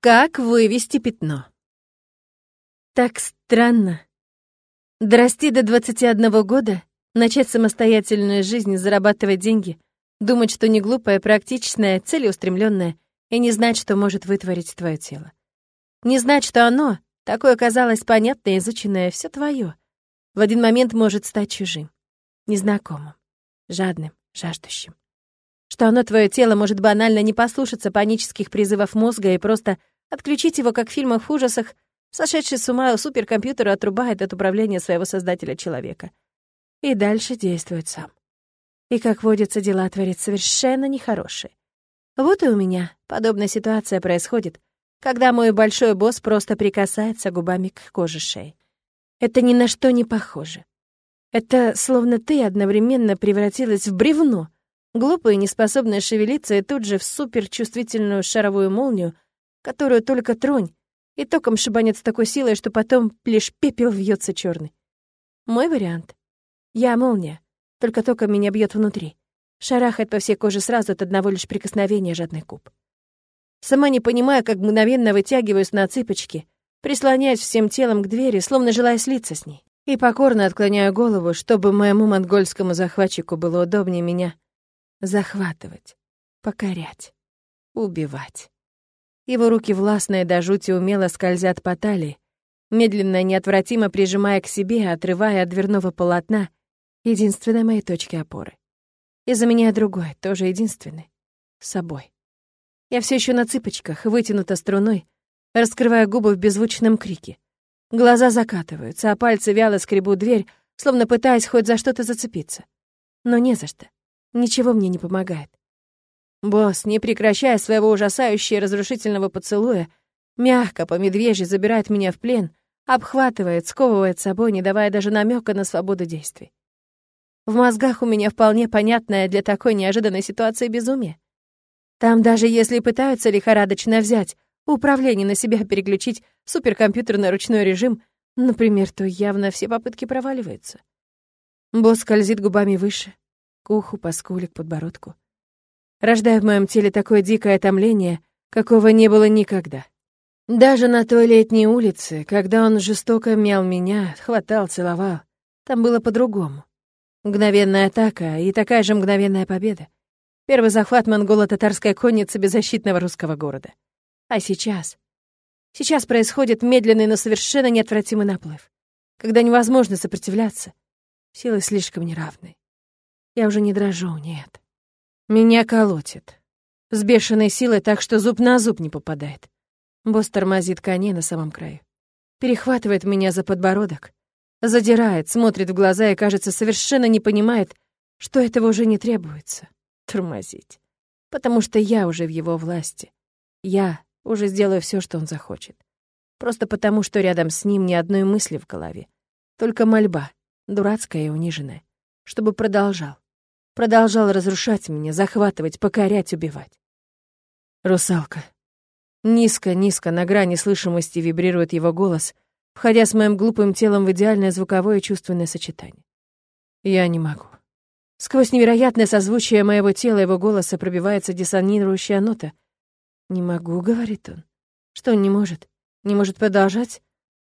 Как вывести пятно? Так странно. Дорасти до 21 года, начать самостоятельную жизнь, зарабатывать деньги, думать, что не глупая, практичная, целеустремленная, и не знать, что может вытворить твое тело. Не знать, что оно, такое казалось понятное, изученное, все твое, в один момент может стать чужим, незнакомым, жадным, жаждущим. Что оно, твое тело, может банально не послушаться панических призывов мозга и просто отключить его, как в фильмах ужасах, сошедший с ума суперкомпьютер отрубает от управления своего создателя человека. И дальше действует сам. И, как водится, дела творит совершенно нехорошие. Вот и у меня подобная ситуация происходит, когда мой большой босс просто прикасается губами к коже шеи. Это ни на что не похоже. Это словно ты одновременно превратилась в бревно, глупая и неспособная шевелиться, и тут же в суперчувствительную шаровую молнию, которую только тронь, и током шибанет с такой силой, что потом лишь пепел вьется черный. Мой вариант. Я молния, только током меня бьет внутри. Шарахает по всей коже сразу от одного лишь прикосновения жадный куб. Сама не понимая, как мгновенно вытягиваюсь на цыпочки, прислоняясь всем телом к двери, словно желая слиться с ней, и покорно отклоняю голову, чтобы моему монгольскому захватчику было удобнее меня захватывать, покорять, убивать. Его руки властные до жути умело скользят по талии, медленно неотвратимо прижимая к себе, отрывая от дверного полотна единственной моей точки опоры. И заменяя другой, тоже единственный, с собой. Я все еще на цыпочках, вытянута струной, раскрывая губы в беззвучном крике. Глаза закатываются, а пальцы вяло скребут дверь, словно пытаясь хоть за что-то зацепиться. Но не за что. Ничего мне не помогает. Босс, не прекращая своего ужасающего разрушительного поцелуя, мягко по медвежьи забирает меня в плен, обхватывает, сковывает собой, не давая даже намека на свободу действий. В мозгах у меня вполне понятное для такой неожиданной ситуации безумие. Там даже если пытаются лихорадочно взять, управление на себя переключить, суперкомпьютер на ручной режим, например, то явно все попытки проваливаются. Босс скользит губами выше, к уху, по скуле, к подбородку. Рождая в моем теле такое дикое томление, какого не было никогда. Даже на той летней улице, когда он жестоко мял меня, хватал, целовал, там было по-другому. Мгновенная атака и такая же мгновенная победа. Первый захват монголо-татарской конницы беззащитного русского города. А сейчас? Сейчас происходит медленный, но совершенно неотвратимый наплыв, когда невозможно сопротивляться. Силы слишком неравны. Я уже не дрожу, нет. Меня колотит. С бешеной силой так, что зуб на зуб не попадает. Босс тормозит коней на самом краю. Перехватывает меня за подбородок. Задирает, смотрит в глаза и, кажется, совершенно не понимает, что этого уже не требуется тормозить. Потому что я уже в его власти. Я уже сделаю все, что он захочет. Просто потому, что рядом с ним ни одной мысли в голове. Только мольба, дурацкая и униженная, чтобы продолжал. Продолжал разрушать меня, захватывать, покорять, убивать. «Русалка». Низко-низко, на грани слышимости вибрирует его голос, входя с моим глупым телом в идеальное звуковое и чувственное сочетание. Я не могу. Сквозь невероятное созвучие моего тела его голоса пробивается диссонирующая нота. «Не могу», — говорит он. «Что он не может? Не может продолжать?»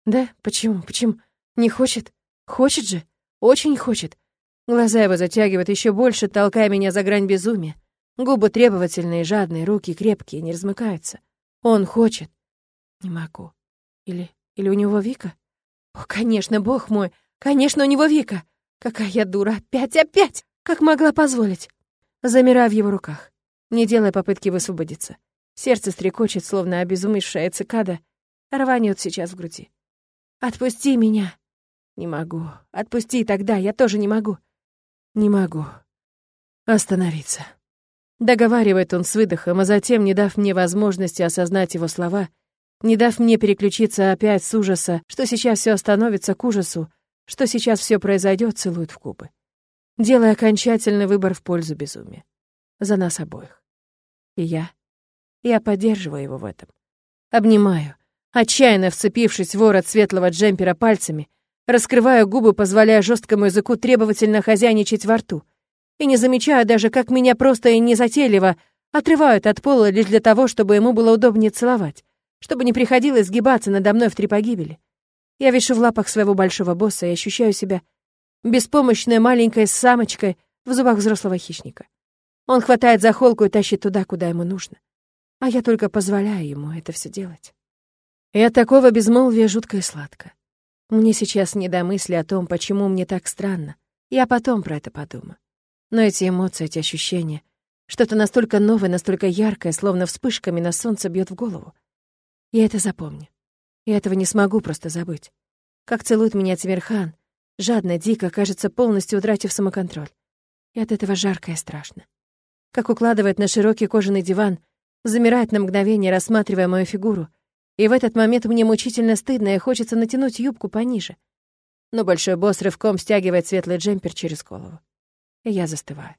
«Да? Почему? Почему? Не хочет? Хочет же? Очень хочет». Глаза его затягивают еще больше, толкая меня за грань безумия. Губы требовательные, жадные, руки крепкие, не размыкаются. Он хочет. Не могу. Или... или у него Вика? О, конечно, бог мой! Конечно, у него Вика! Какая я дура! Опять, опять! Как могла позволить? Замирая в его руках, не делая попытки высвободиться. Сердце стрекочет, словно обезумевшая цикада, рванет сейчас в груди. «Отпусти меня!» «Не могу. Отпусти тогда, я тоже не могу». «Не могу. Остановиться». Договаривает он с выдохом, а затем, не дав мне возможности осознать его слова, не дав мне переключиться опять с ужаса, что сейчас все остановится к ужасу, что сейчас все произойдет, целует в губы делая окончательный выбор в пользу безумия. За нас обоих. И я... Я поддерживаю его в этом. Обнимаю, отчаянно вцепившись в ворот светлого джемпера пальцами, раскрываю губы, позволяя жесткому языку требовательно хозяйничать во рту, и не замечаю даже, как меня просто и незатейливо отрывают от пола лишь для того, чтобы ему было удобнее целовать, чтобы не приходилось сгибаться надо мной в три погибели. Я вишу в лапах своего большого босса и ощущаю себя беспомощной маленькой самочкой в зубах взрослого хищника. Он хватает за холку и тащит туда, куда ему нужно. А я только позволяю ему это все делать. И от такого безмолвия жутко и сладко. Мне сейчас не до мысли о том, почему мне так странно. Я потом про это подумаю. Но эти эмоции, эти ощущения, что-то настолько новое, настолько яркое, словно вспышками на солнце бьет в голову. Я это запомню. Я этого не смогу просто забыть. Как целует меня Тимирхан, жадно, дико, кажется, полностью утратив самоконтроль. И от этого жарко и страшно. Как укладывает на широкий кожаный диван, замирает на мгновение, рассматривая мою фигуру. И в этот момент мне мучительно стыдно и хочется натянуть юбку пониже. Но большой босс рывком стягивает светлый джемпер через голову. И я застываю.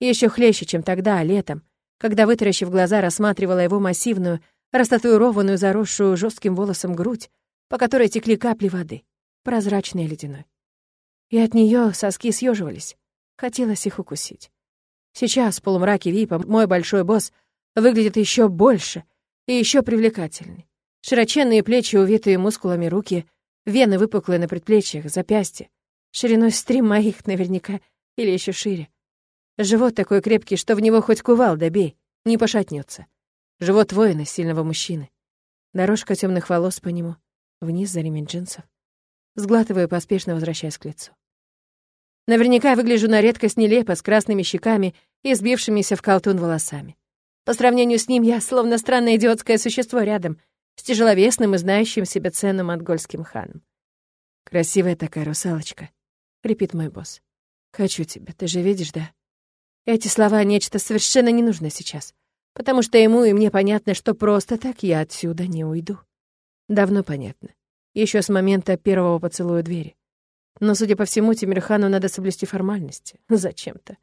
Еще хлеще, чем тогда, летом, когда, вытаращив глаза, рассматривала его массивную, растатуированную, заросшую жестким волосом грудь, по которой текли капли воды, прозрачной и ледяной. И от нее соски съеживались. Хотелось их укусить. Сейчас, в полумраке випа, мой большой босс выглядит еще больше и еще привлекательней. Широченные плечи, увитые мускулами руки, вены выпуклые на предплечьях, запястья, шириной стрим моих наверняка, или еще шире. Живот такой крепкий, что в него хоть кувал добей, не пошатнется. Живот воина, сильного мужчины. Дорожка темных волос по нему, вниз за ремень джинсов. Сглатываю, поспешно возвращаясь к лицу. Наверняка выгляжу на редкость нелепо, с красными щеками и сбившимися в колтун волосами. По сравнению с ним я словно странное идиотское существо рядом, с тяжеловесным и знающим себя цену монгольским ханом. «Красивая такая русалочка», — крепит мой босс. «Хочу тебя, ты же видишь, да?» Эти слова — нечто совершенно не нужно сейчас, потому что ему и мне понятно, что просто так я отсюда не уйду. Давно понятно. Еще с момента первого поцелуя двери. Но, судя по всему, Тимирхану надо соблюсти формальности. Зачем-то.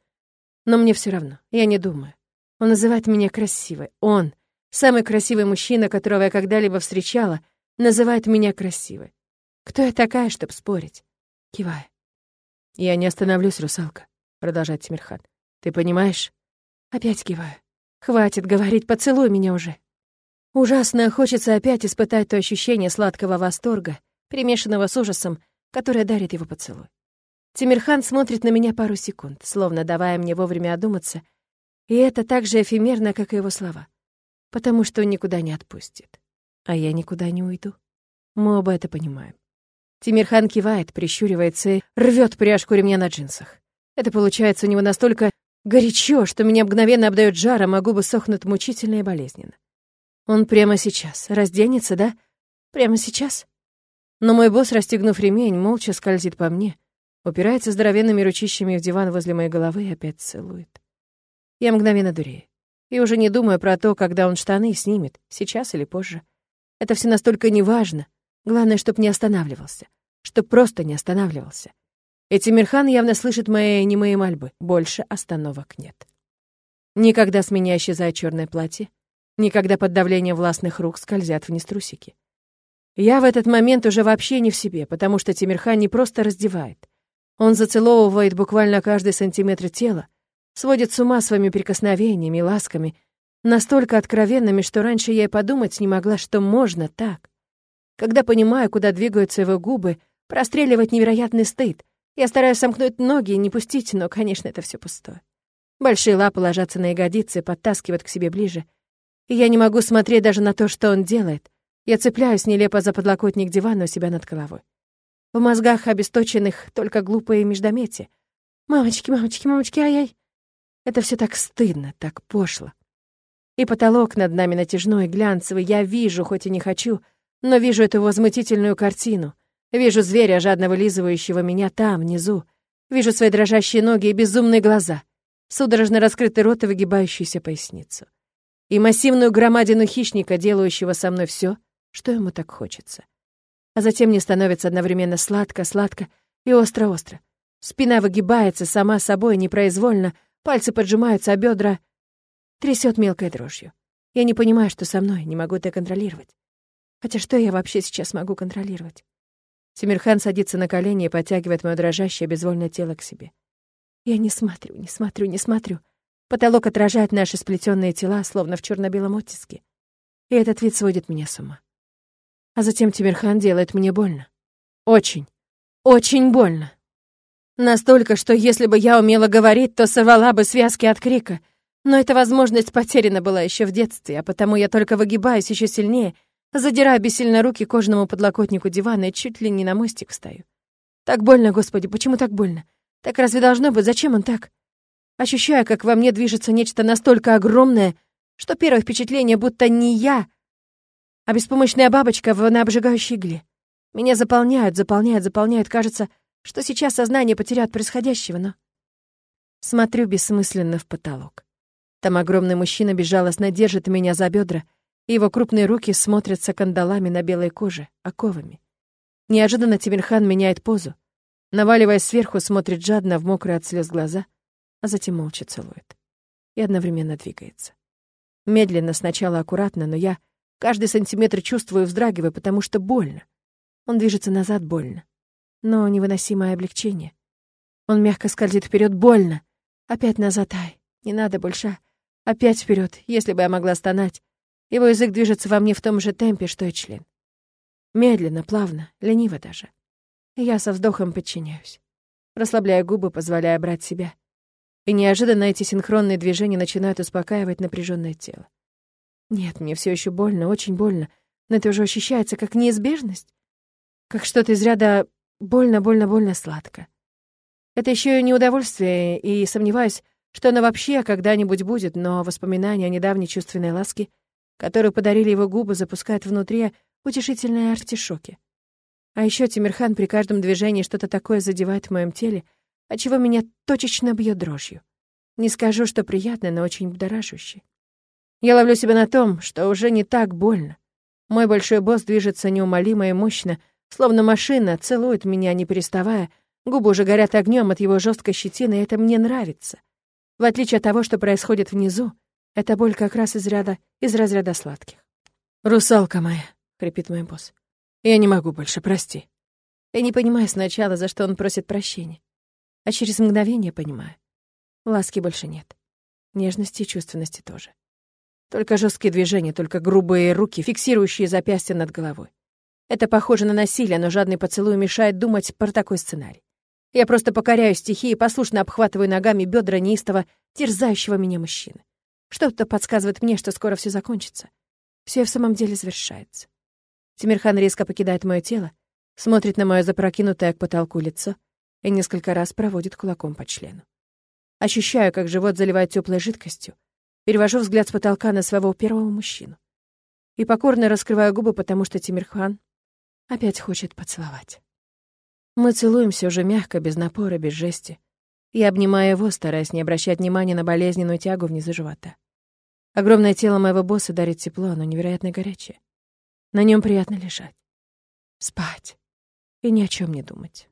Но мне все равно. Я не думаю. Он называет меня красивой. Он, самый красивый мужчина, которого я когда-либо встречала, называет меня красивой. Кто я такая, чтобы спорить? Кивая. «Я не остановлюсь, русалка», — продолжает Тимирхан. «Ты понимаешь?» Опять киваю. «Хватит говорить, поцелуй меня уже». Ужасно хочется опять испытать то ощущение сладкого восторга, примешанного с ужасом, которая дарит его поцелуй. Тимирхан смотрит на меня пару секунд, словно давая мне вовремя одуматься, и это так же эфемерно, как и его слова, потому что никуда не отпустит, а я никуда не уйду. Мы оба это понимаем. Тимирхан кивает, прищуривается и рвет пряжку ремня на джинсах. Это получается у него настолько горячо, что меня мгновенно обдает жаром, а губы сохнут мучительно и болезненно. Он прямо сейчас разденется, да? Прямо сейчас? Но мой босс, расстегнув ремень, молча скользит по мне, упирается здоровенными ручищами в диван возле моей головы и опять целует. Я мгновенно дурею. И уже не думаю про то, когда он штаны снимет, сейчас или позже. Это все настолько неважно. Главное, чтоб не останавливался. Чтоб просто не останавливался. И Тимирхан явно слышит мои не мои мольбы. Больше остановок нет. Никогда с меня исчезает черное платье. Никогда под давлением властных рук скользят вниз трусики. Я в этот момент уже вообще не в себе, потому что Тимирхан не просто раздевает. Он зацеловывает буквально каждый сантиметр тела, сводит с ума своими прикосновениями, ласками, настолько откровенными, что раньше я и подумать не могла, что можно так. Когда понимаю, куда двигаются его губы, простреливать невероятный стыд. Я стараюсь сомкнуть ноги и не пустить, но, конечно, это все пустое. Большие лапы ложатся на ягодицы, подтаскивают к себе ближе. И я не могу смотреть даже на то, что он делает — я цепляюсь нелепо за подлокотник дивана у себя над головой. В мозгах обесточенных только глупые междометия. «Мамочки, мамочки, мамочки, ай-яй!» Это все так стыдно, так пошло. И потолок над нами натяжной, глянцевый. Я вижу, хоть и не хочу, но вижу эту возмутительную картину. Вижу зверя, жадно вылизывающего меня там, внизу. Вижу свои дрожащие ноги и безумные глаза, судорожно раскрытый рот и выгибающуюся поясницу. И массивную громадину хищника, делающего со мной все, что ему так хочется. А затем мне становится одновременно сладко-сладко и остро-остро. Спина выгибается сама собой непроизвольно, пальцы поджимаются, а бедра трясет мелкой дрожью. Я не понимаю, что со мной, не могу это контролировать. Хотя что я вообще сейчас могу контролировать? Тимирхан садится на колени и подтягивает мое дрожащее безвольное тело к себе. Я не смотрю, не смотрю, не смотрю. Потолок отражает наши сплетенные тела, словно в черно белом оттиске. и этот вид сводит меня с ума. А затем Тимирхан делает мне больно. Очень, очень больно. Настолько, что если бы я умела говорить, то сорвала бы связки от крика. Но эта возможность потеряна была еще в детстве, а потому я только выгибаюсь еще сильнее, задираю бессильно руки к кожаному подлокотнику дивана и чуть ли не на мостик встаю. Так больно, Господи, почему так больно? Так разве должно быть? Зачем он так? Ощущаю, как во мне движется нечто настолько огромное, что первое впечатление, будто не я, а беспомощная бабочка в, на обжигающей игле. Меня заполняют, заполняют, заполняют. Кажется, что сейчас сознание потеряет происходящего, но... Смотрю бессмысленно в потолок. Там огромный мужчина безжалостно держит меня за бедра, и его крупные руки смотрятся кандалами на белой коже, оковами. Неожиданно Тимирхан меняет позу. Наваливаясь сверху, смотрит жадно в мокрые от слез глаза, а затем молча целует. И одновременно двигается. Медленно, сначала аккуратно, но я каждый сантиметр чувствую и вздрагиваю, потому что больно. Он движется назад больно, но невыносимое облегчение. Он мягко скользит вперед больно. Опять назад, ай, не надо больше. Опять вперед, если бы я могла стонать. Его язык движется во мне в том же темпе, что и член. Медленно, плавно, лениво даже. Я со вздохом подчиняюсь. Расслабляя губы, позволяя брать себя. И неожиданно эти синхронные движения начинают успокаивать напряженное тело. Нет, мне все еще больно, очень больно, но это уже ощущается как неизбежность, как что-то из ряда больно, больно, больно сладко. Это еще и не удовольствие, и сомневаюсь, что оно вообще когда-нибудь будет, но воспоминания о недавней чувственной ласке, которую подарили его губы, запускают внутри утешительные артишоки. А еще Тимирхан при каждом движении что-то такое задевает в моем теле, отчего меня точечно бьет дрожью. Не скажу, что приятно, но очень будоражащий. Я ловлю себя на том, что уже не так больно. Мой большой босс движется неумолимо и мощно, словно машина, целует меня, не переставая. Губы уже горят огнем от его жесткой щетины, и это мне нравится. В отличие от того, что происходит внизу, эта боль как раз из ряда, из разряда сладких. «Русалка моя», — хрипит мой босс. «Я не могу больше, прости». Я не понимаю сначала, за что он просит прощения а через мгновение понимаю. Ласки больше нет. Нежности и чувственности тоже. Только жесткие движения, только грубые руки, фиксирующие запястья над головой. Это похоже на насилие, но жадный поцелуй мешает думать про такой сценарий. Я просто покоряю стихии и послушно обхватываю ногами бедра неистово, терзающего меня мужчины. Что-то подсказывает мне, что скоро все закончится. Все в самом деле завершается. Тимирхан резко покидает мое тело, смотрит на мое запрокинутое к потолку лицо — и несколько раз проводит кулаком по члену. Ощущаю, как живот заливает теплой жидкостью, перевожу взгляд с потолка на своего первого мужчину. И покорно раскрываю губы, потому что Тимирхан опять хочет поцеловать. Мы целуемся уже мягко, без напора, без жести. Я обнимаю его, стараясь не обращать внимания на болезненную тягу внизу живота. Огромное тело моего босса дарит тепло, оно невероятно горячее. На нем приятно лежать, спать и ни о чем не думать.